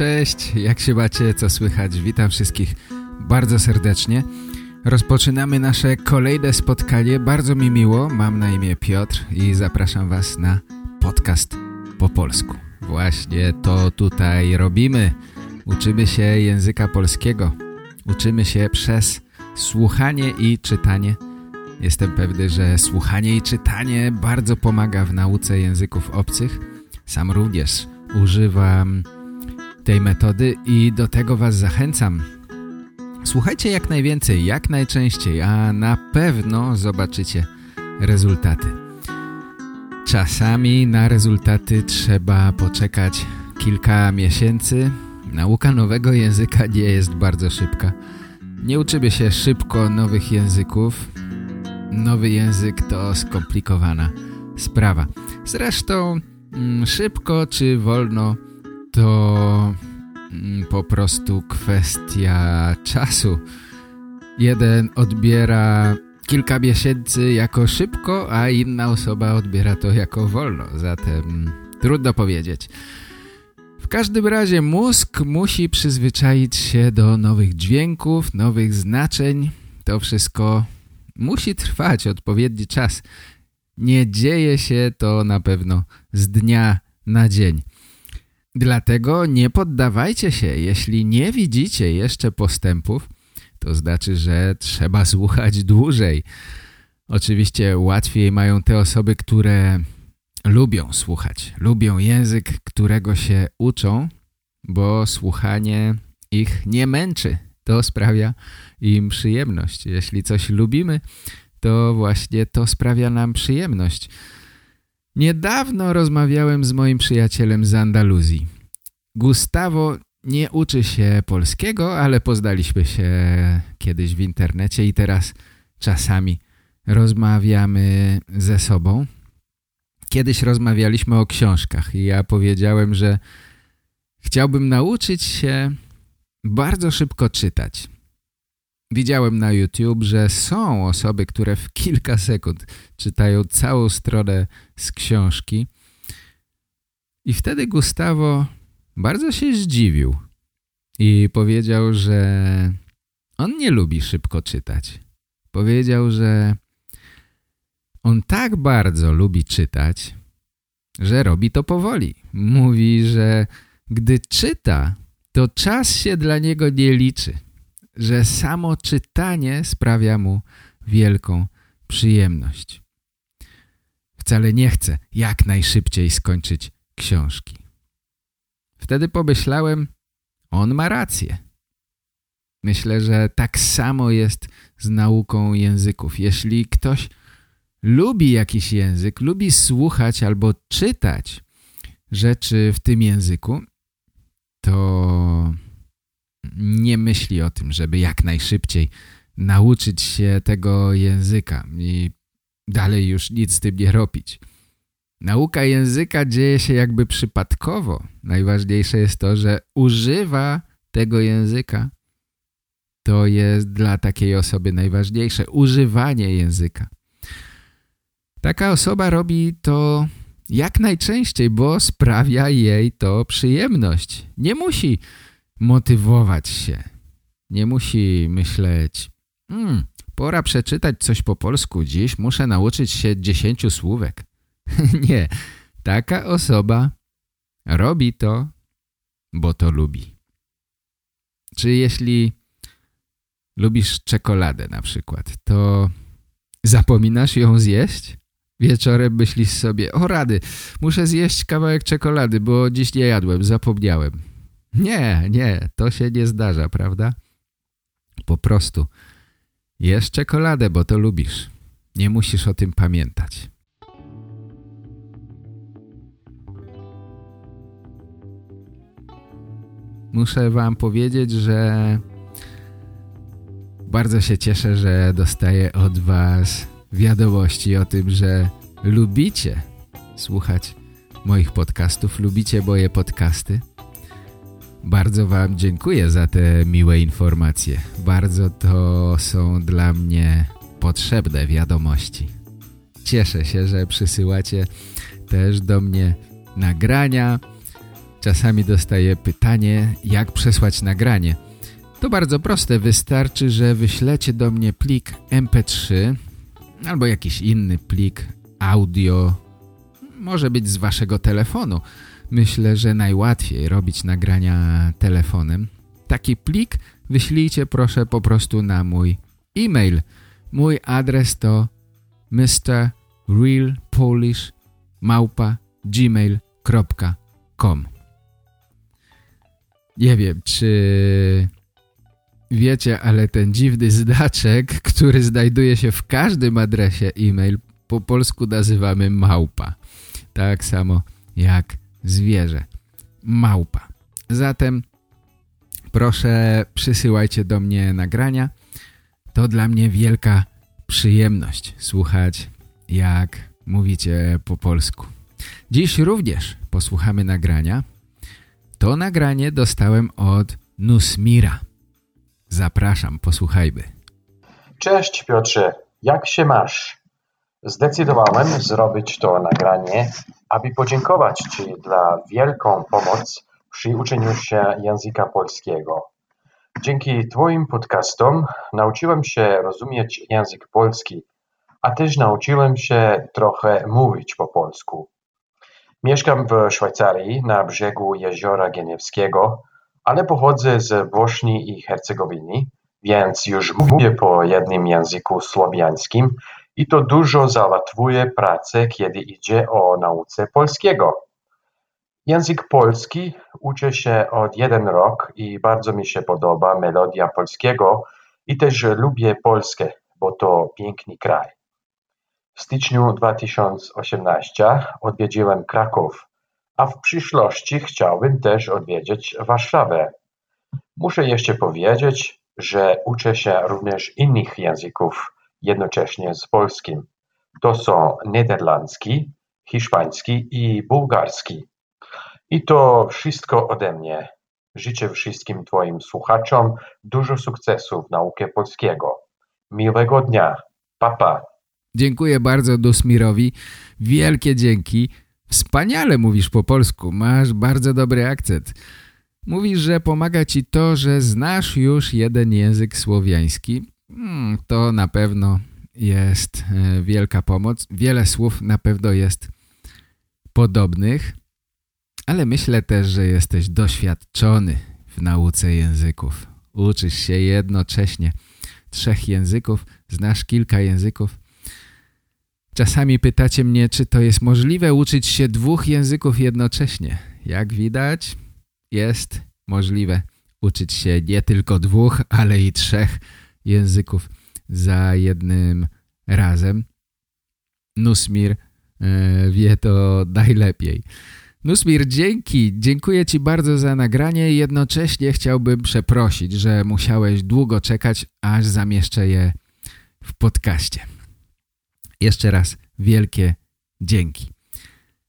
Cześć, jak się macie, co słychać? Witam wszystkich bardzo serdecznie. Rozpoczynamy nasze kolejne spotkanie. Bardzo mi miło, mam na imię Piotr i zapraszam Was na podcast po polsku. Właśnie to tutaj robimy. Uczymy się języka polskiego. Uczymy się przez słuchanie i czytanie. Jestem pewny, że słuchanie i czytanie bardzo pomaga w nauce języków obcych. Sam również używam tej metody i do tego Was zachęcam. Słuchajcie jak najwięcej, jak najczęściej, a na pewno zobaczycie rezultaty. Czasami na rezultaty trzeba poczekać kilka miesięcy. Nauka nowego języka nie jest bardzo szybka. Nie uczymy się szybko nowych języków. Nowy język to skomplikowana sprawa. Zresztą mm, szybko czy wolno to mm, po prostu kwestia czasu. Jeden odbiera kilka miesięcy jako szybko, a inna osoba odbiera to jako wolno. Zatem trudno powiedzieć. W każdym razie mózg musi przyzwyczaić się do nowych dźwięków, nowych znaczeń. To wszystko musi trwać odpowiedni czas. Nie dzieje się to na pewno z dnia na dzień. Dlatego nie poddawajcie się. Jeśli nie widzicie jeszcze postępów, to znaczy, że trzeba słuchać dłużej. Oczywiście łatwiej mają te osoby, które lubią słuchać, lubią język, którego się uczą, bo słuchanie ich nie męczy. To sprawia im przyjemność. Jeśli coś lubimy, to właśnie to sprawia nam przyjemność. Niedawno rozmawiałem z moim przyjacielem z Andaluzji. Gustavo nie uczy się polskiego, ale poznaliśmy się kiedyś w internecie i teraz czasami rozmawiamy ze sobą. Kiedyś rozmawialiśmy o książkach i ja powiedziałem, że chciałbym nauczyć się bardzo szybko czytać. Widziałem na YouTube, że są osoby, które w kilka sekund czytają całą stronę z książki. I wtedy Gustavo bardzo się zdziwił i powiedział, że on nie lubi szybko czytać. Powiedział, że on tak bardzo lubi czytać, że robi to powoli. Mówi, że gdy czyta, to czas się dla niego nie liczy że samo czytanie sprawia mu wielką przyjemność. Wcale nie chce jak najszybciej skończyć książki. Wtedy pomyślałem, on ma rację. Myślę, że tak samo jest z nauką języków. Jeśli ktoś lubi jakiś język, lubi słuchać albo czytać rzeczy w tym języku, to nie myśli o tym, żeby jak najszybciej nauczyć się tego języka i dalej już nic z tym nie robić. Nauka języka dzieje się jakby przypadkowo. Najważniejsze jest to, że używa tego języka. To jest dla takiej osoby najważniejsze. Używanie języka. Taka osoba robi to jak najczęściej, bo sprawia jej to przyjemność. Nie musi motywować się. Nie musi myśleć, hmm, pora przeczytać coś po polsku dziś, muszę nauczyć się dziesięciu słówek. Nie, taka osoba robi to, bo to lubi. Czy jeśli lubisz czekoladę na przykład, to zapominasz ją zjeść? Wieczorem myślisz sobie, o rady, muszę zjeść kawałek czekolady, bo dziś nie jadłem, zapomniałem. Nie, nie, to się nie zdarza, prawda? Po prostu jesz czekoladę, bo to lubisz. Nie musisz o tym pamiętać. muszę wam powiedzieć, że bardzo się cieszę, że dostaję od was wiadomości o tym, że lubicie słuchać moich podcastów, lubicie moje podcasty. Bardzo wam dziękuję za te miłe informacje. Bardzo to są dla mnie potrzebne wiadomości. Cieszę się, że przysyłacie też do mnie nagrania. Czasami dostaję pytanie, jak przesłać nagranie. To bardzo proste, wystarczy, że wyślecie do mnie plik mp3 albo jakiś inny plik audio, może być z waszego telefonu. Myślę, że najłatwiej robić nagrania telefonem. Taki plik wyślijcie proszę po prostu na mój e-mail. Mój adres to mrrealpolish.gmail.com Nie wiem, czy wiecie, ale ten dziwny znaczek, który znajduje się w każdym adresie e-mail, po polsku nazywamy małpa. Tak samo jak zwierzę. Małpa. Zatem proszę przysyłajcie do mnie nagrania. To dla mnie wielka przyjemność słuchać jak mówicie po polsku. Dziś również posłuchamy nagrania. To nagranie dostałem od Nusmira. Zapraszam, posłuchajmy. Cześć Piotrze, jak się masz? Zdecydowałem zrobić to nagranie, aby podziękować Ci za wielką pomoc przy uczeniu się języka polskiego. Dzięki Twoim podcastom nauczyłem się rozumieć język polski, a też nauczyłem się trochę mówić po polsku. Mieszkam w Szwajcarii na brzegu Jeziora Geniewskiego, ale pochodzę z Bośni i Hercegowiny, więc już mówię po jednym języku słowiańskim i to dużo załatwuje pracę, kiedy idzie o nauce polskiego. Język polski uczę się od jeden rok i bardzo mi się podoba melodia polskiego i też lubię Polskę, bo to piękny kraj. W styczniu 2018 odwiedziłem Kraków, a w przyszłości chciałbym też odwiedzić Warszawę. Muszę jeszcze powiedzieć, że uczę się również innych języków jednocześnie z polskim. To są niderlandzki, hiszpański i bułgarski. I to wszystko ode mnie. Życzę wszystkim Twoim słuchaczom dużo sukcesu w nauce polskiego. Miłego dnia. Papa. Pa. Dziękuję bardzo Dusmirowi. Wielkie dzięki. Wspaniale mówisz po polsku. Masz bardzo dobry akcent. Mówisz, że pomaga ci to, że znasz już jeden język słowiański. Hmm, to na pewno jest e, wielka pomoc. Wiele słów na pewno jest podobnych, ale myślę też, że jesteś doświadczony w nauce języków. Uczysz się jednocześnie trzech języków, znasz kilka języków. Czasami pytacie mnie, czy to jest możliwe uczyć się dwóch języków jednocześnie. Jak widać, jest możliwe uczyć się nie tylko dwóch, ale i trzech języków za jednym razem. Nusmir e, wie to najlepiej. Nusmir, dzięki. Dziękuję Ci bardzo za nagranie. Jednocześnie chciałbym przeprosić, że musiałeś długo czekać, aż zamieszczę je w podcaście. Jeszcze raz wielkie dzięki.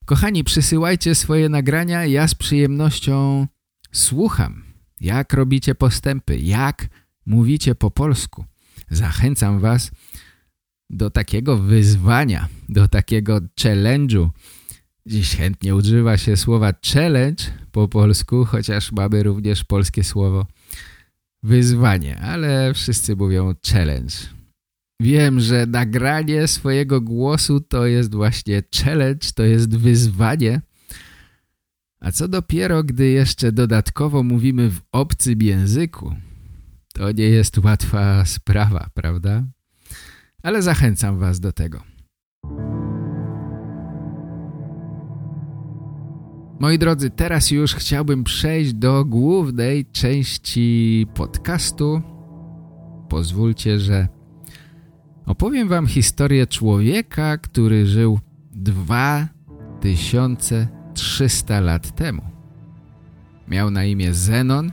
Kochani, przysyłajcie swoje nagrania. Ja z przyjemnością słucham, jak robicie postępy, jak mówicie po polsku. Zachęcam Was do takiego wyzwania, do takiego challenge'u. Dziś chętnie używa się słowa challenge po polsku, chociaż mamy również polskie słowo wyzwanie, ale wszyscy mówią challenge. Wiem, że nagranie swojego głosu to jest właśnie challenge, to jest wyzwanie. A co dopiero, gdy jeszcze dodatkowo mówimy w obcym języku? To nie jest łatwa sprawa, prawda? Ale zachęcam Was do tego. Moi drodzy, teraz już chciałbym przejść do głównej części podcastu. Pozwólcie, że opowiem Wam historię człowieka, który żył 2300 lat temu. Miał na imię Zenon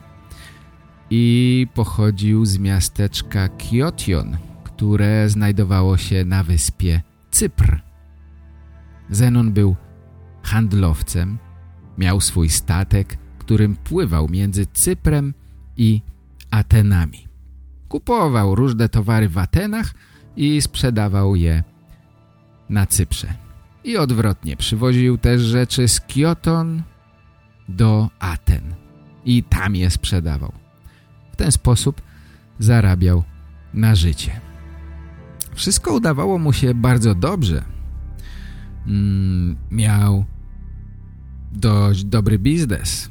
i pochodził z miasteczka Kiotion, które znajdowało się na wyspie Cypr. Zenon był handlowcem, miał swój statek, którym pływał między Cyprem i Atenami. Kupował różne towary w Atenach i sprzedawał je na Cyprze. I odwrotnie, przywoził też rzeczy z Kioton do Aten i tam je sprzedawał. Ten sposób zarabiał na życie. Wszystko udawało mu się bardzo dobrze. Mm, miał dość dobry biznes.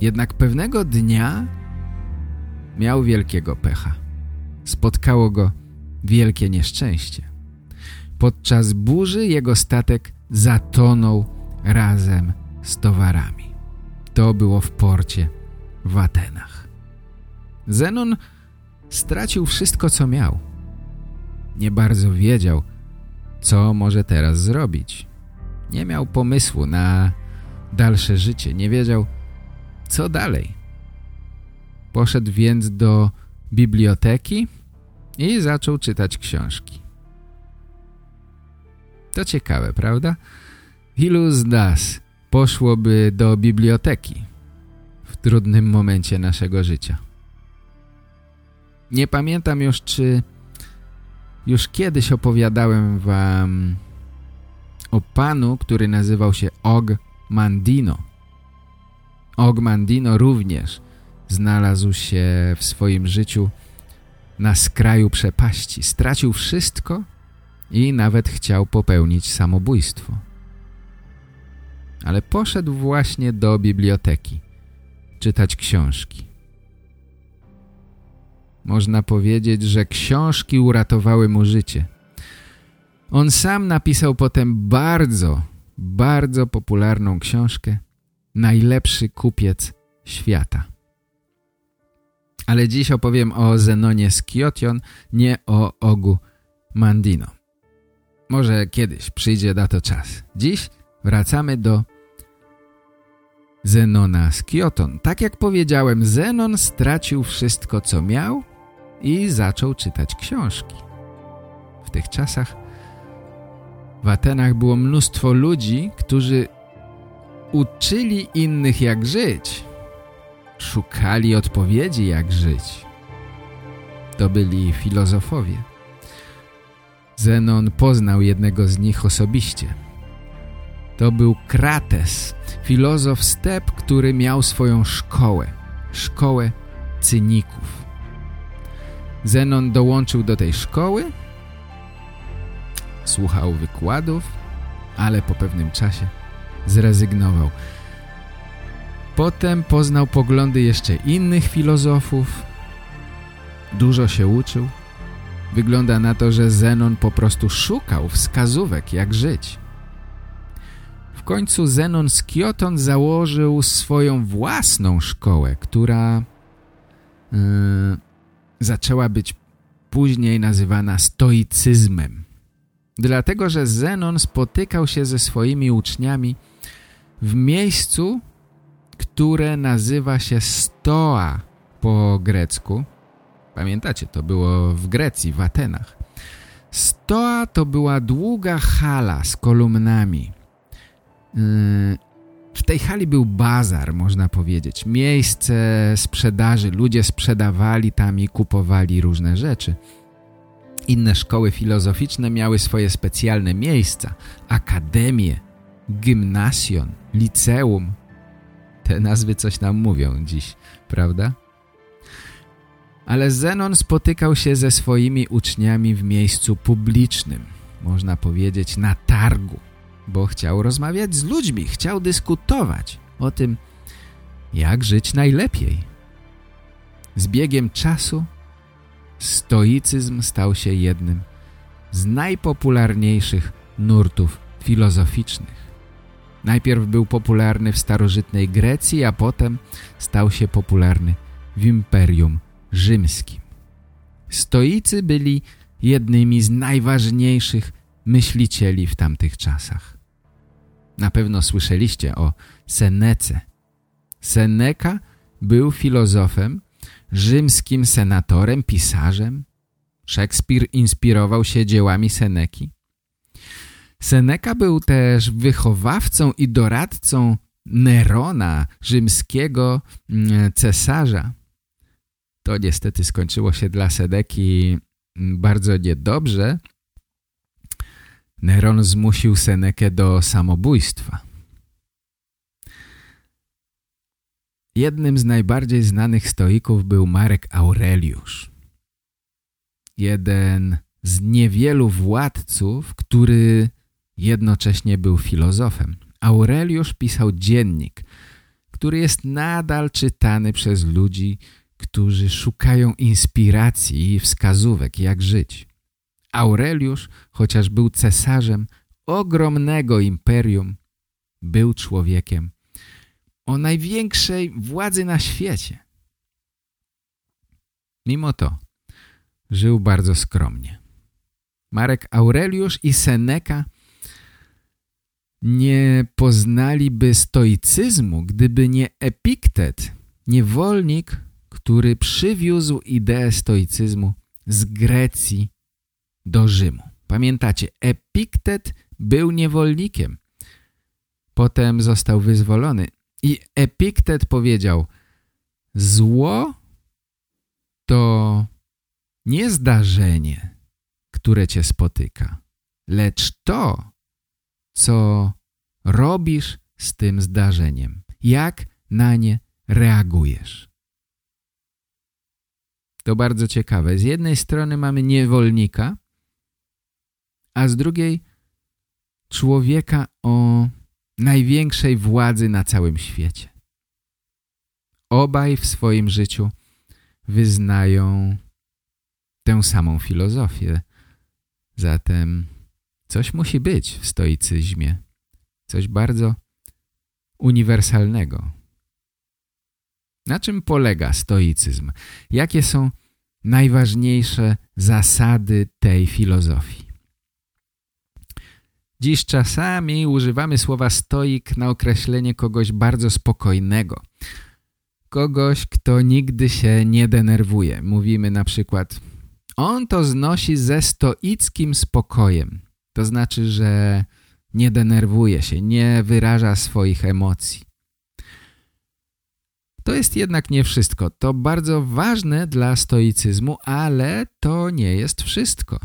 Jednak pewnego dnia miał wielkiego pecha. Spotkało go wielkie nieszczęście. Podczas burzy jego statek zatonął razem z towarami. To było w porcie w Atenach. Zenon stracił wszystko, co miał. Nie bardzo wiedział, co może teraz zrobić. Nie miał pomysłu na dalsze życie. Nie wiedział, co dalej. Poszedł więc do biblioteki i zaczął czytać książki. To ciekawe, prawda? Ilu z nas poszłoby do biblioteki w trudnym momencie naszego życia? Nie pamiętam już, czy już kiedyś opowiadałem wam o panu, który nazywał się Og Mandino. Og Mandino również znalazł się w swoim życiu na skraju przepaści. Stracił wszystko i nawet chciał popełnić samobójstwo. Ale poszedł właśnie do biblioteki czytać książki. Można powiedzieć, że książki uratowały mu życie. On sam napisał potem bardzo, bardzo popularną książkę Najlepszy kupiec świata. Ale dziś opowiem o Zenonie z Kiotion, nie o Ogu Mandino. Może kiedyś przyjdzie na to czas. Dziś wracamy do Zenona z Kioton. Tak jak powiedziałem, Zenon stracił wszystko, co miał i zaczął czytać książki. W tych czasach w Atenach było mnóstwo ludzi, którzy uczyli innych jak żyć. Szukali odpowiedzi jak żyć. To byli filozofowie. Zenon poznał jednego z nich osobiście. To był Krates, filozof step, który miał swoją szkołę, szkołę cyników. Zenon dołączył do tej szkoły, słuchał wykładów, ale po pewnym czasie zrezygnował. Potem poznał poglądy jeszcze innych filozofów, dużo się uczył. Wygląda na to, że Zenon po prostu szukał wskazówek, jak żyć. W końcu Zenon z Kioton założył swoją własną szkołę, która yy, zaczęła być później nazywana stoicyzmem. Dlatego, że Zenon spotykał się ze swoimi uczniami w miejscu, które nazywa się Stoa po grecku. Pamiętacie, to było w Grecji, w Atenach. Stoa to była długa hala z kolumnami. W tej hali był bazar, można powiedzieć. Miejsce sprzedaży. Ludzie sprzedawali tam i kupowali różne rzeczy. Inne szkoły filozoficzne miały swoje specjalne miejsca. Akademie, gimnasjon, liceum. Te nazwy coś nam mówią dziś, prawda? Ale Zenon spotykał się ze swoimi uczniami w miejscu publicznym. Można powiedzieć na targu bo chciał rozmawiać z ludźmi, chciał dyskutować o tym, jak żyć najlepiej. Z biegiem czasu stoicyzm stał się jednym z najpopularniejszych nurtów filozoficznych. Najpierw był popularny w starożytnej Grecji, a potem stał się popularny w Imperium Rzymskim. Stoicy byli jednymi z najważniejszych myślicieli w tamtych czasach. Na pewno słyszeliście o Senece. Seneca był filozofem, rzymskim senatorem, pisarzem. Szekspir inspirował się dziełami Seneki. Seneca był też wychowawcą i doradcą Nerona, rzymskiego mm, cesarza. To niestety skończyło się dla Seneki mm, bardzo niedobrze. Neron zmusił Senekę do samobójstwa. Jednym z najbardziej znanych stoików był Marek Aureliusz. Jeden z niewielu władców, który jednocześnie był filozofem. Aureliusz pisał dziennik, który jest nadal czytany przez ludzi, którzy szukają inspiracji i wskazówek, jak żyć. Aureliusz, chociaż był cesarzem ogromnego imperium, był człowiekiem o największej władzy na świecie. Mimo to żył bardzo skromnie. Marek Aureliusz i Seneca nie poznaliby stoicyzmu, gdyby nie Epiktet, niewolnik, który przywiózł ideę stoicyzmu z Grecji do Rzymu. Pamiętacie, Epiktet był niewolnikiem. Potem został wyzwolony. I Epiktet powiedział, zło to nie zdarzenie, które cię spotyka, lecz to, co robisz z tym zdarzeniem, jak na nie reagujesz. To bardzo ciekawe. Z jednej strony mamy niewolnika, a z drugiej człowieka o największej władzy na całym świecie. Obaj w swoim życiu wyznają tę samą filozofię. Zatem coś musi być w stoicyzmie. Coś bardzo uniwersalnego. Na czym polega stoicyzm? Jakie są najważniejsze zasady tej filozofii? Dziś czasami używamy słowa stoik na określenie kogoś bardzo spokojnego. Kogoś, kto nigdy się nie denerwuje. Mówimy na przykład on to znosi ze stoickim spokojem. To znaczy, że nie denerwuje się, nie wyraża swoich emocji. To jest jednak nie wszystko. To bardzo ważne dla stoicyzmu, ale to nie jest wszystko.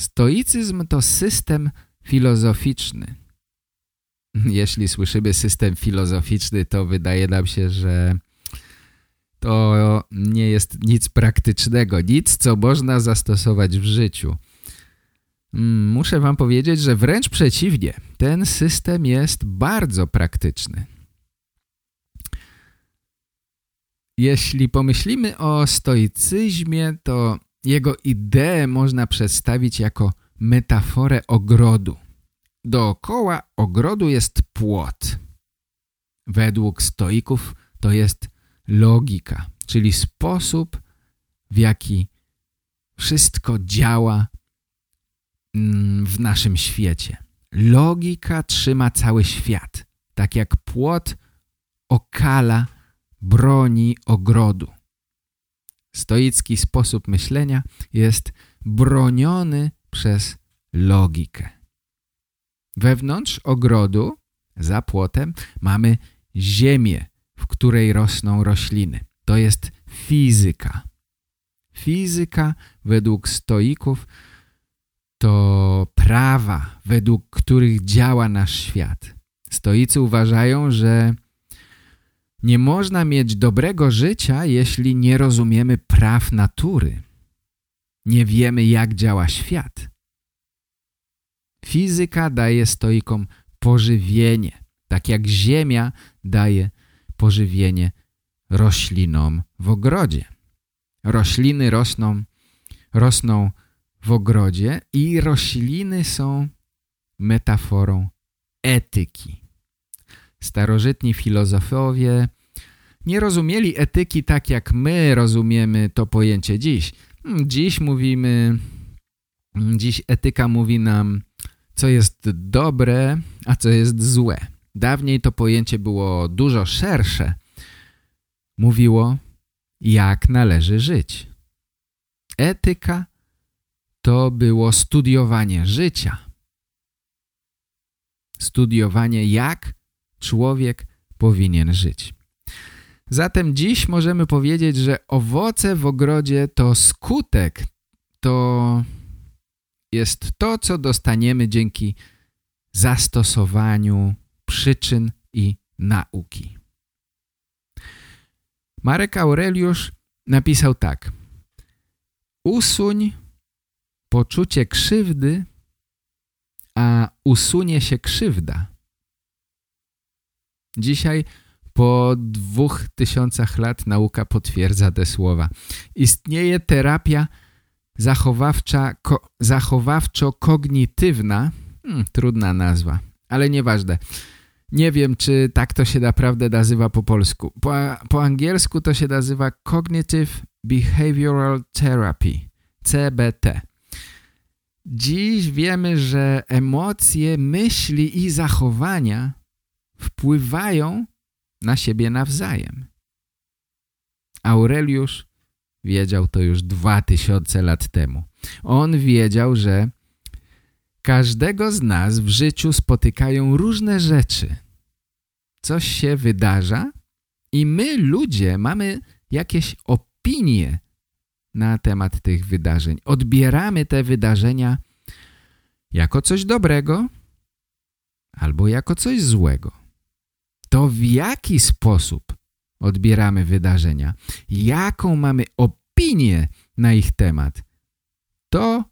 Stoicyzm to system filozoficzny. Jeśli słyszymy system filozoficzny, to wydaje nam się, że to nie jest nic praktycznego, nic, co można zastosować w życiu. Mm, muszę wam powiedzieć, że wręcz przeciwnie, ten system jest bardzo praktyczny. Jeśli pomyślimy o stoicyzmie, to jego ideę można przedstawić jako metaforę ogrodu. Dookoła ogrodu jest płot. Według stoików to jest logika, czyli sposób, w jaki wszystko działa mm, w naszym świecie. Logika trzyma cały świat, tak jak płot okala, broni ogrodu. Stoicki sposób myślenia jest broniony przez logikę. Wewnątrz ogrodu, za płotem, mamy ziemię, w której rosną rośliny. To jest fizyka. Fizyka według stoików to prawa, według których działa nasz świat. Stoicy uważają, że nie można mieć dobrego życia, jeśli nie rozumiemy praw natury. Nie wiemy, jak działa świat. Fizyka daje stoikom pożywienie, tak jak ziemia daje pożywienie roślinom w ogrodzie. Rośliny rosną, rosną w ogrodzie i rośliny są metaforą etyki. Starożytni filozofowie nie rozumieli etyki tak, jak my rozumiemy to pojęcie dziś. Dziś mówimy, dziś etyka mówi nam, co jest dobre, a co jest złe. dawniej to pojęcie było dużo szersze, mówiło, jak należy żyć. Etyka to było studiowanie życia. Studiowanie, jak człowiek powinien żyć. Zatem dziś możemy powiedzieć, że owoce w ogrodzie to skutek, to jest to, co dostaniemy dzięki zastosowaniu przyczyn i nauki. Marek Aureliusz napisał tak. Usuń poczucie krzywdy, a usunie się krzywda. Dzisiaj po dwóch tysiącach lat nauka potwierdza te słowa. Istnieje terapia zachowawczo-kognitywna, hmm, trudna nazwa, ale nieważne. Nie wiem, czy tak to się naprawdę nazywa po polsku. Po, po angielsku to się nazywa Cognitive Behavioral Therapy, CBT. Dziś wiemy, że emocje, myśli i zachowania wpływają na siebie nawzajem. Aureliusz wiedział to już dwa tysiące lat temu. On wiedział, że każdego z nas w życiu spotykają różne rzeczy. Coś się wydarza i my, ludzie, mamy jakieś opinie na temat tych wydarzeń. Odbieramy te wydarzenia jako coś dobrego albo jako coś złego. To w jaki sposób odbieramy wydarzenia, jaką mamy opinię na ich temat, to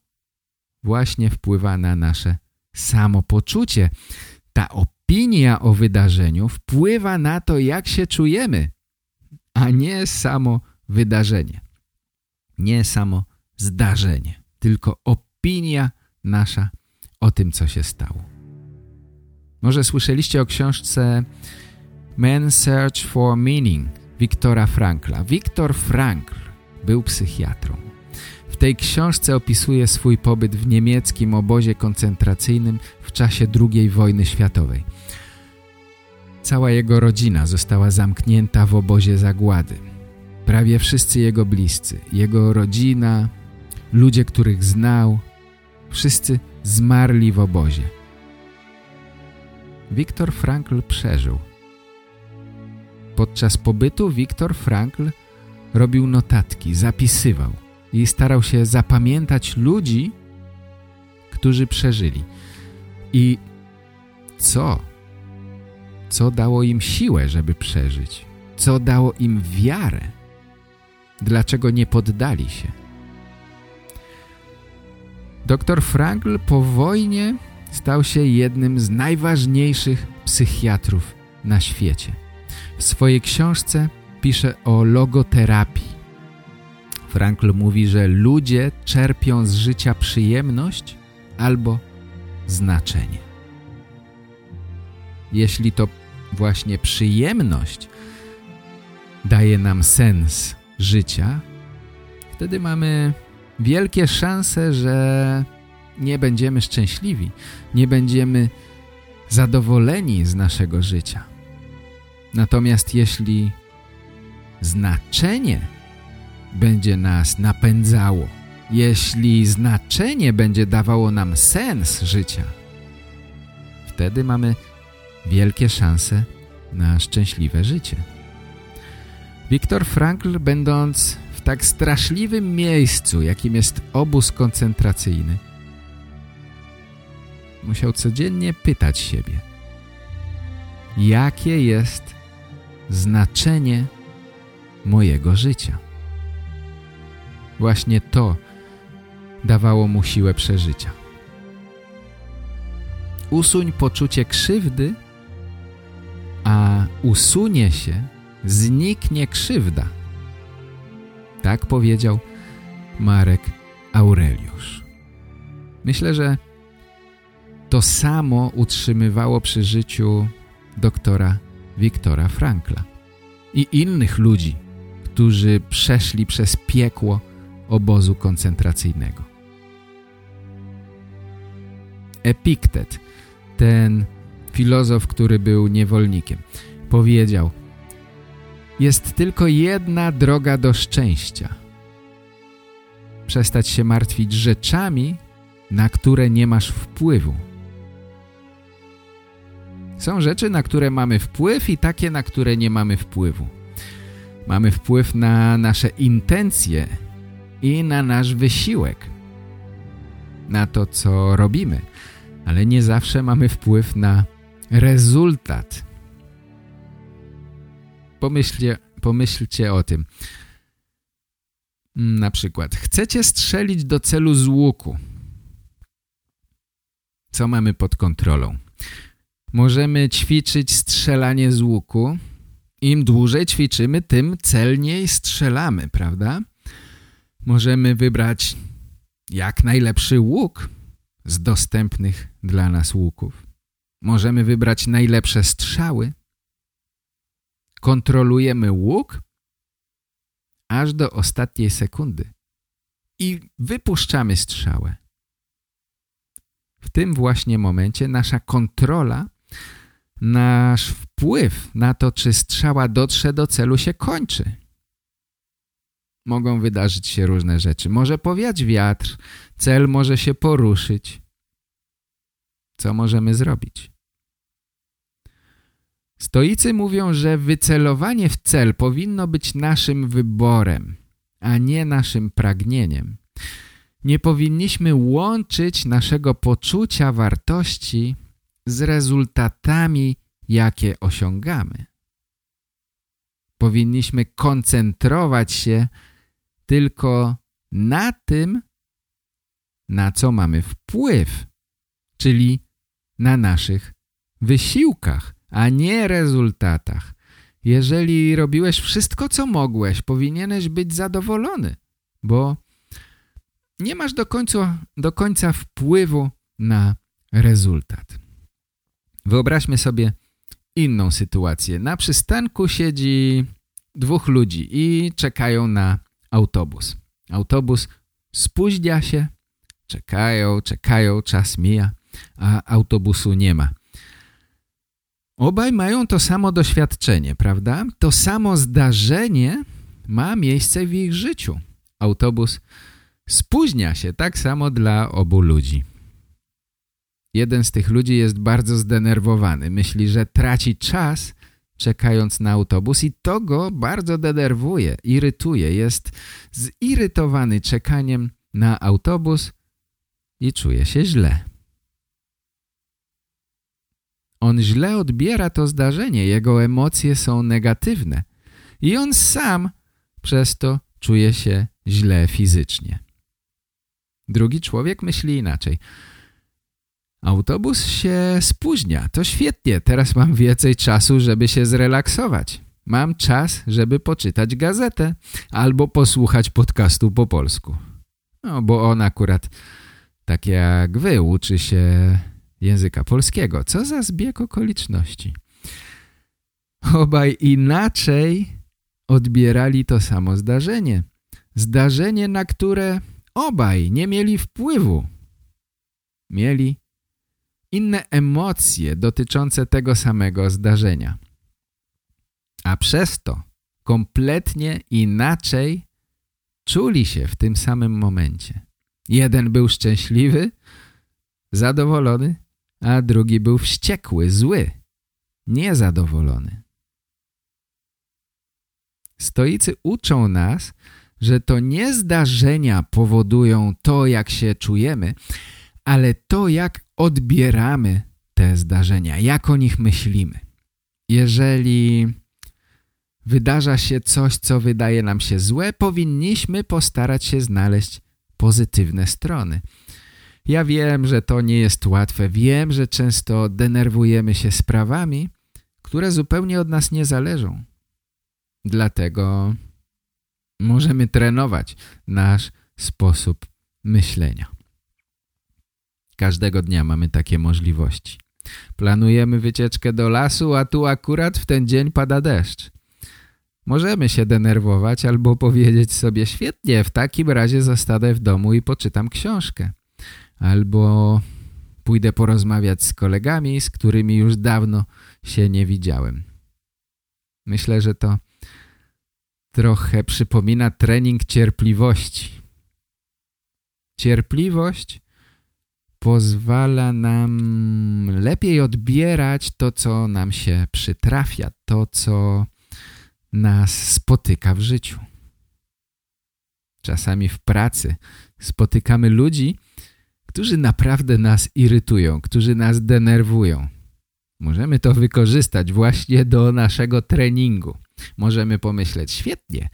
właśnie wpływa na nasze samopoczucie. Ta opinia o wydarzeniu wpływa na to, jak się czujemy, a nie samo wydarzenie nie samo zdarzenie, tylko opinia nasza o tym, co się stało. Może słyszeliście o książce Man Search for Meaning Wiktora Frankla. Wiktor Frankl był psychiatrą. W tej książce opisuje swój pobyt w niemieckim obozie koncentracyjnym w czasie II wojny światowej. Cała jego rodzina została zamknięta w obozie zagłady. Prawie wszyscy jego bliscy, jego rodzina, ludzie, których znał, wszyscy zmarli w obozie. Viktor Frankl przeżył. Podczas pobytu Viktor Frankl robił notatki, zapisywał i starał się zapamiętać ludzi, którzy przeżyli. I co? Co dało im siłę, żeby przeżyć? Co dało im wiarę? Dlaczego nie poddali się? Dr Frankl po wojnie stał się jednym z najważniejszych psychiatrów na świecie. W swojej książce pisze o logoterapii. Frankl mówi, że ludzie czerpią z życia przyjemność albo znaczenie. Jeśli to właśnie przyjemność daje nam sens życia, wtedy mamy wielkie szanse, że nie będziemy szczęśliwi, nie będziemy zadowoleni z naszego życia. Natomiast jeśli znaczenie będzie nas napędzało, jeśli znaczenie będzie dawało nam sens życia, wtedy mamy wielkie szanse na szczęśliwe życie. Viktor Frankl, będąc w tak straszliwym miejscu, jakim jest obóz koncentracyjny, musiał codziennie pytać siebie, jakie jest znaczenie mojego życia. Właśnie to dawało mu siłę przeżycia. Usuń poczucie krzywdy, a usunie się zniknie krzywda. Tak powiedział Marek Aureliusz. Myślę, że to samo utrzymywało przy życiu doktora Wiktora Frankla i innych ludzi, którzy przeszli przez piekło obozu koncentracyjnego. Epiktet, ten filozof, który był niewolnikiem. Powiedział, jest tylko jedna droga do szczęścia. Przestać się martwić rzeczami, na które nie masz wpływu. Są rzeczy, na które mamy wpływ i takie, na które nie mamy wpływu. Mamy wpływ na nasze intencje i na nasz wysiłek, na to, co robimy, ale nie zawsze mamy wpływ na rezultat. Pomyślcie, pomyślcie o tym. Na przykład, chcecie strzelić do celu z łuku. Co mamy pod kontrolą? Możemy ćwiczyć strzelanie z łuku. Im dłużej ćwiczymy, tym celniej strzelamy, prawda? Możemy wybrać jak najlepszy łuk z dostępnych dla nas łuków. Możemy wybrać najlepsze strzały. Kontrolujemy łuk aż do ostatniej sekundy i wypuszczamy strzałę. W tym właśnie momencie nasza kontrola nasz wpływ na to, czy strzała dotrze do celu się kończy. Mogą wydarzyć się różne rzeczy. Może powiać wiatr, cel może się poruszyć. Co możemy zrobić? Stoicy mówią, że wycelowanie w cel powinno być naszym wyborem, a nie naszym pragnieniem. Nie powinniśmy łączyć naszego poczucia wartości z rezultatami, jakie osiągamy. Powinniśmy koncentrować się tylko na tym, na co mamy wpływ, czyli na naszych wysiłkach, a nie rezultatach. Jeżeli robiłeś wszystko, co mogłeś, powinieneś być zadowolony, bo nie masz do końca, do końca wpływu na rezultat. Wyobraźmy sobie inną sytuację. Na przystanku siedzi dwóch ludzi i czekają na autobus. Autobus spóźnia się, czekają, czekają, czas mija, a autobusu nie ma. Obaj mają to samo doświadczenie, prawda? To samo zdarzenie ma miejsce w ich życiu. Autobus spóźnia się tak samo dla obu ludzi. Jeden z tych ludzi jest bardzo zdenerwowany. Myśli, że traci czas czekając na autobus i to go bardzo denerwuje, irytuje. Jest zirytowany czekaniem na autobus i czuje się źle. On źle odbiera to zdarzenie, jego emocje są negatywne i on sam przez to czuje się źle fizycznie. Drugi człowiek myśli inaczej – Autobus się spóźnia. To świetnie. Teraz mam więcej czasu, żeby się zrelaksować. Mam czas, żeby poczytać gazetę albo posłuchać podcastu po polsku. No, bo on akurat, tak jak wy, uczy się języka polskiego. Co za zbieg okoliczności. Obaj inaczej odbierali to samo zdarzenie. Zdarzenie, na które obaj nie mieli wpływu. Mieli inne emocje dotyczące tego samego zdarzenia. A przez to kompletnie inaczej czuli się w tym samym momencie. Jeden był szczęśliwy, zadowolony, a drugi był wściekły, zły, niezadowolony. Stoicy uczą nas, że to nie zdarzenia powodują to, jak się czujemy, ale to, jak odbieramy te zdarzenia, jak o nich myślimy. Jeżeli wydarza się coś, co wydaje nam się złe, powinniśmy postarać się znaleźć pozytywne strony. Ja wiem, że to nie jest łatwe. Wiem, że często denerwujemy się sprawami, które zupełnie od nas nie zależą. Dlatego możemy trenować nasz sposób myślenia. Każdego dnia mamy takie możliwości. Planujemy wycieczkę do lasu, a tu akurat w ten dzień pada deszcz. Możemy się denerwować albo powiedzieć sobie świetnie, w takim razie zostanę w domu i poczytam książkę. Albo pójdę porozmawiać z kolegami, z którymi już dawno się nie widziałem. Myślę, że to trochę przypomina trening cierpliwości. Cierpliwość pozwala nam lepiej odbierać to, co nam się przytrafia, to, co nas spotyka w życiu. Czasami w pracy spotykamy ludzi, którzy naprawdę nas irytują, którzy nas denerwują. Możemy to wykorzystać właśnie do naszego treningu. Możemy pomyśleć, świetnie,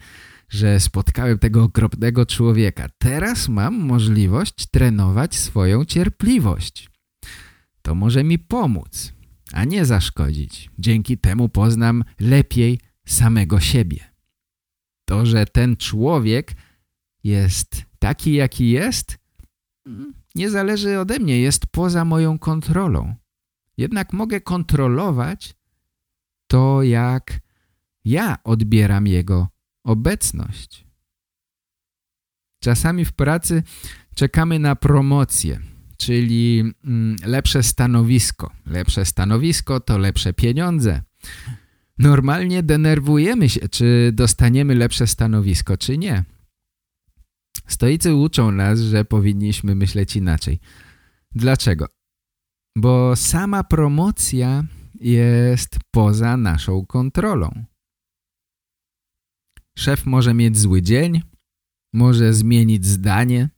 że spotkałem tego okropnego człowieka. Teraz mam możliwość trenować swoją cierpliwość. To może mi pomóc, a nie zaszkodzić. Dzięki temu poznam lepiej samego siebie. To, że ten człowiek jest taki, jaki jest, nie zależy ode mnie, jest poza moją kontrolą. Jednak mogę kontrolować to, jak ja odbieram jego obecność. Czasami w pracy czekamy na promocję, czyli mm, lepsze stanowisko. Lepsze stanowisko to lepsze pieniądze. Normalnie denerwujemy się, czy dostaniemy lepsze stanowisko, czy nie. Stoicy uczą nas, że powinniśmy myśleć inaczej. Dlaczego? Bo sama promocja jest poza naszą kontrolą. Szef może mieć zły dzień, może zmienić zdanie.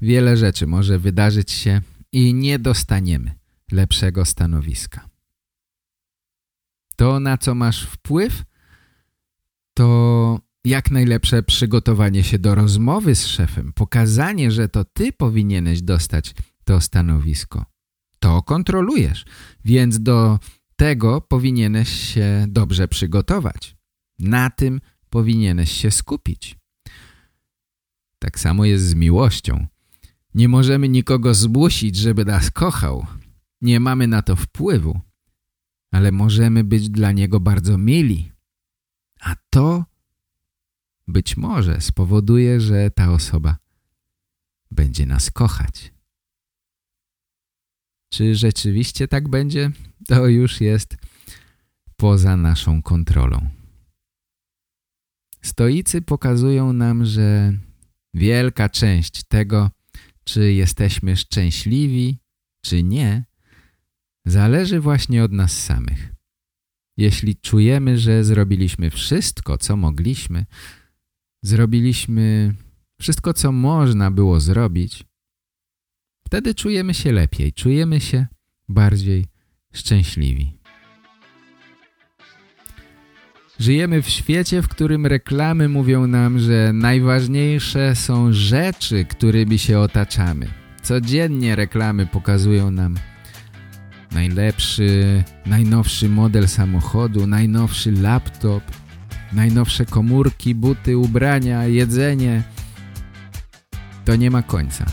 Wiele rzeczy może wydarzyć się i nie dostaniemy lepszego stanowiska. To, na co masz wpływ, to jak najlepsze przygotowanie się do rozmowy z szefem, pokazanie, że to ty powinieneś dostać to stanowisko. To kontrolujesz, więc do tego powinieneś się dobrze przygotować. Na tym powinieneś się skupić. Tak samo jest z miłością. Nie możemy nikogo zmusić, żeby nas kochał. Nie mamy na to wpływu, ale możemy być dla niego bardzo mili. A to być może spowoduje, że ta osoba będzie nas kochać. Czy rzeczywiście tak będzie? To już jest poza naszą kontrolą. Stoicy pokazują nam, że wielka część tego, czy jesteśmy szczęśliwi, czy nie, zależy właśnie od nas samych. Jeśli czujemy, że zrobiliśmy wszystko, co mogliśmy, zrobiliśmy wszystko, co można było zrobić, wtedy czujemy się lepiej, czujemy się bardziej szczęśliwi. Żyjemy w świecie, w którym reklamy mówią nam, że najważniejsze są rzeczy, którymi się otaczamy. Codziennie reklamy pokazują nam najlepszy, najnowszy model samochodu, najnowszy laptop, najnowsze komórki, buty, ubrania, jedzenie. To nie ma końca.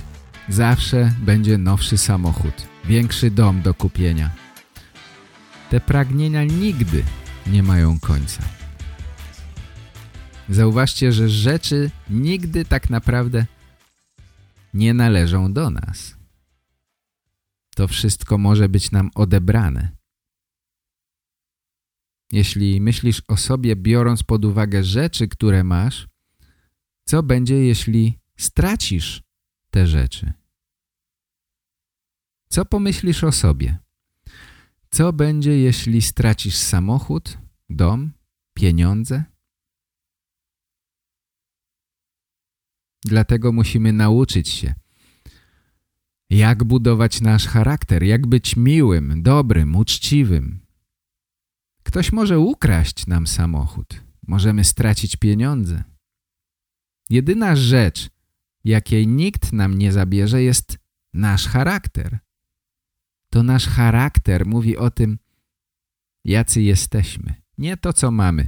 Zawsze będzie nowszy samochód, większy dom do kupienia. Te pragnienia nigdy nie mają końca. Zauważcie, że rzeczy nigdy tak naprawdę nie należą do nas. To wszystko może być nam odebrane. Jeśli myślisz o sobie biorąc pod uwagę rzeczy, które masz, co będzie, jeśli stracisz te rzeczy? Co pomyślisz o sobie? Co będzie, jeśli stracisz samochód, dom, pieniądze? Dlatego musimy nauczyć się, jak budować nasz charakter, jak być miłym, dobrym, uczciwym. Ktoś może ukraść nam samochód, możemy stracić pieniądze. Jedyna rzecz, jakiej nikt nam nie zabierze, jest nasz charakter. To nasz charakter mówi o tym, jacy jesteśmy. Nie to, co mamy,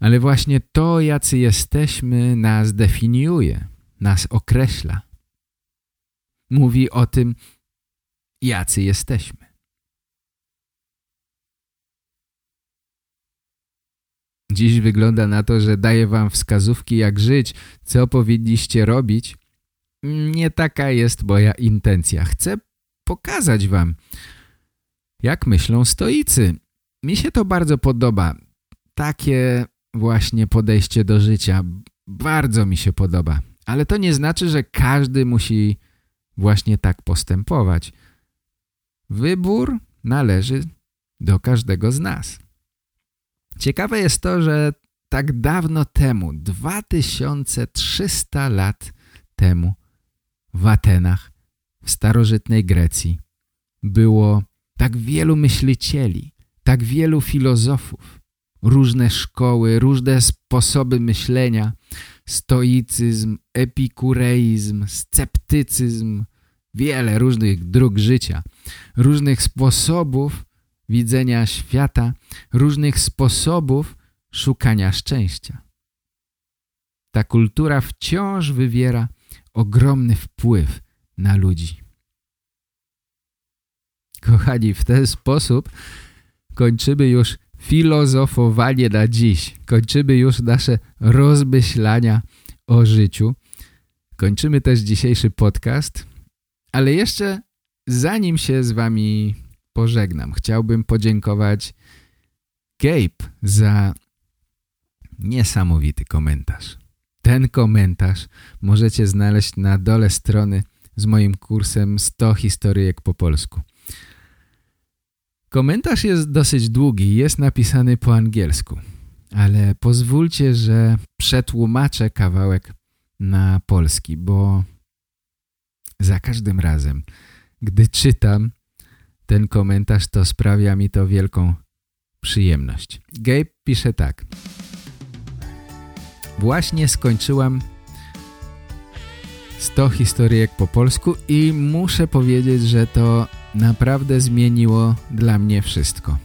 ale właśnie to, jacy jesteśmy, nas definiuje, nas określa. Mówi o tym, jacy jesteśmy. Dziś wygląda na to, że daję wam wskazówki, jak żyć, co powinniście robić. Nie taka jest moja intencja. Chcę pokazać wam, jak myślą stoicy. Mi się to bardzo podoba. Takie właśnie podejście do życia. Bardzo mi się podoba. Ale to nie znaczy, że każdy musi właśnie tak postępować. Wybór należy do każdego z nas. Ciekawe jest to, że tak dawno temu, 2300 lat temu w Atenach, w starożytnej Grecji, było tak wielu myślicieli, tak wielu filozofów, różne szkoły, różne sposoby myślenia, stoicyzm, epikureizm, sceptycyzm, wiele różnych dróg życia, różnych sposobów widzenia świata, różnych sposobów szukania szczęścia. Ta kultura wciąż wywiera ogromny wpływ na ludzi. Kochani, w ten sposób kończymy już filozofowanie na dziś. Kończymy już nasze rozmyślania o życiu. Kończymy też dzisiejszy podcast, ale jeszcze zanim się z wami pożegnam, chciałbym podziękować Gabe za niesamowity komentarz. Ten komentarz możecie znaleźć na dole strony z moim kursem 100 historyjek po polsku. Komentarz jest dosyć długi, jest napisany po angielsku, ale pozwólcie, że przetłumaczę kawałek na polski, bo za każdym razem, gdy czytam ten komentarz, to sprawia mi to wielką przyjemność. Gabe pisze tak. Właśnie skończyłam 100 historyjek po polsku i muszę powiedzieć, że to naprawdę zmieniło dla mnie wszystko.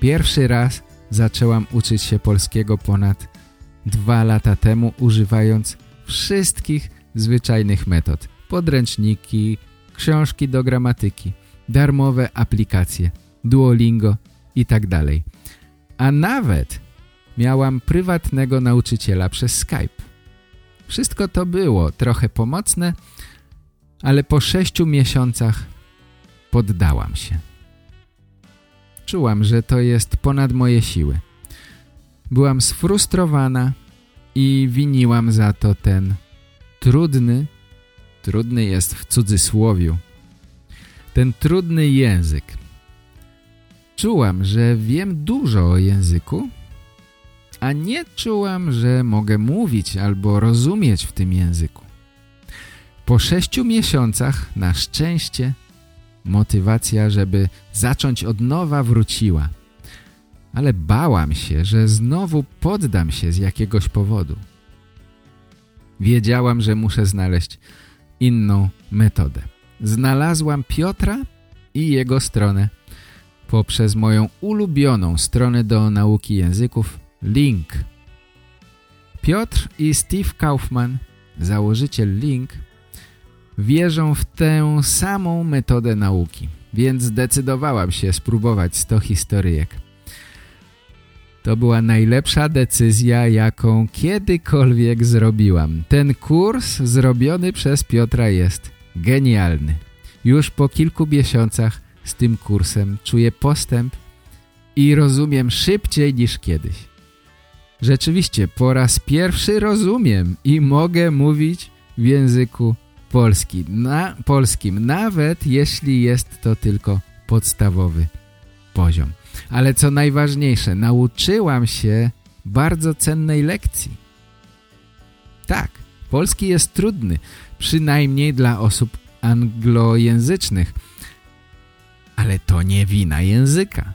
Pierwszy raz zaczęłam uczyć się polskiego ponad dwa lata temu, używając wszystkich zwyczajnych metod. Podręczniki, książki do gramatyki, darmowe aplikacje, Duolingo i tak. A nawet miałam prywatnego nauczyciela przez Skype. Wszystko to było trochę pomocne, ale po sześciu miesiącach poddałam się. Czułam, że to jest ponad moje siły. Byłam sfrustrowana i winiłam za to ten trudny, trudny jest w cudzysłowiu, ten trudny język. Czułam, że wiem dużo o języku, a nie czułam, że mogę mówić albo rozumieć w tym języku. Po sześciu miesiącach na szczęście motywacja, żeby zacząć od nowa wróciła. Ale bałam się, że znowu poddam się z jakiegoś powodu. Wiedziałam, że muszę znaleźć inną metodę. Znalazłam Piotra i jego stronę poprzez moją ulubioną stronę do nauki języków Link. Piotr i Steve Kaufman, założyciel Link, wierzą w tę samą metodę nauki, więc zdecydowałam się spróbować 100 historyjek. To była najlepsza decyzja, jaką kiedykolwiek zrobiłam. Ten kurs zrobiony przez Piotra jest genialny. Już po kilku miesiącach z tym kursem czuję postęp i rozumiem szybciej niż kiedyś. Rzeczywiście, po raz pierwszy rozumiem i mogę mówić w języku polski, na, polskim, nawet jeśli jest to tylko podstawowy poziom. Ale co najważniejsze, nauczyłam się bardzo cennej lekcji. Tak, polski jest trudny, przynajmniej dla osób anglojęzycznych. Ale to nie wina języka.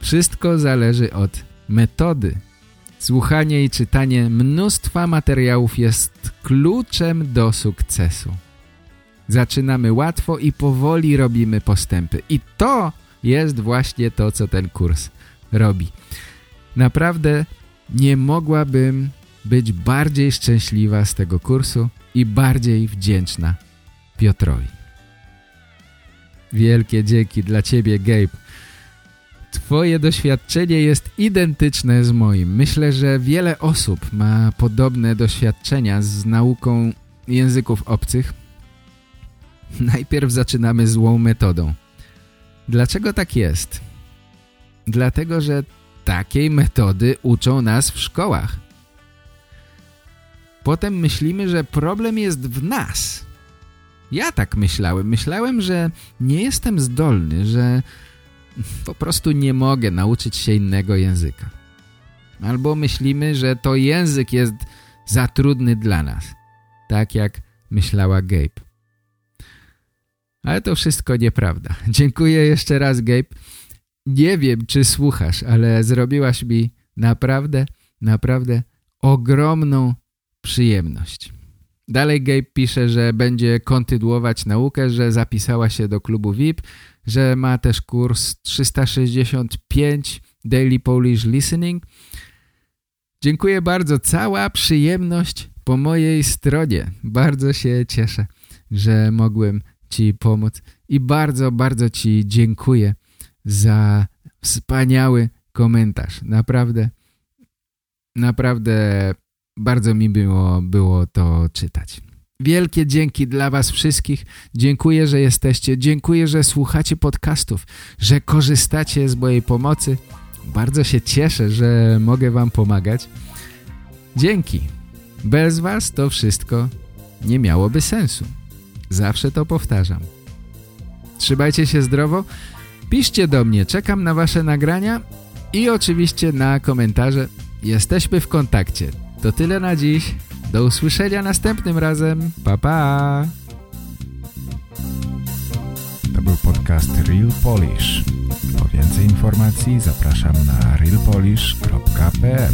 Wszystko zależy od metody. Słuchanie i czytanie mnóstwa materiałów jest kluczem do sukcesu. Zaczynamy łatwo i powoli robimy postępy. I to jest właśnie to, co ten kurs robi. Naprawdę nie mogłabym być bardziej szczęśliwa z tego kursu i bardziej wdzięczna Piotrowi. Wielkie dzięki dla Ciebie, Gabe. Twoje doświadczenie jest identyczne z moim. Myślę, że wiele osób ma podobne doświadczenia z nauką języków obcych. Najpierw zaczynamy złą metodą. Dlaczego tak jest? Dlatego, że takiej metody uczą nas w szkołach. Potem myślimy, że problem jest w nas. Ja tak myślałem. Myślałem, że nie jestem zdolny, że po prostu nie mogę nauczyć się innego języka. Albo myślimy, że to język jest za trudny dla nas. Tak jak myślała Gabe. Ale to wszystko nieprawda. Dziękuję jeszcze raz, Gabe. Nie wiem, czy słuchasz, ale zrobiłaś mi naprawdę, naprawdę ogromną przyjemność. Dalej Gabe pisze, że będzie kontynuować naukę, że zapisała się do klubu VIP, że ma też kurs 365 Daily Polish Listening. Dziękuję bardzo. Cała przyjemność po mojej stronie. Bardzo się cieszę, że mogłem Ci pomóc i bardzo, bardzo Ci dziękuję za wspaniały komentarz. Naprawdę, naprawdę bardzo mi było, było to czytać. Wielkie dzięki dla Was wszystkich. Dziękuję, że jesteście. Dziękuję, że słuchacie podcastów, że korzystacie z mojej pomocy. Bardzo się cieszę, że mogę Wam pomagać. Dzięki. Bez Was to wszystko nie miałoby sensu. Zawsze to powtarzam. Trzymajcie się zdrowo. Piszcie do mnie. Czekam na Wasze nagrania i oczywiście na komentarze. Jesteśmy w kontakcie. To tyle na dziś. Do usłyszenia następnym razem. Pa, pa! To był podcast Real Polish. Po więcej informacji zapraszam na realpolish.pl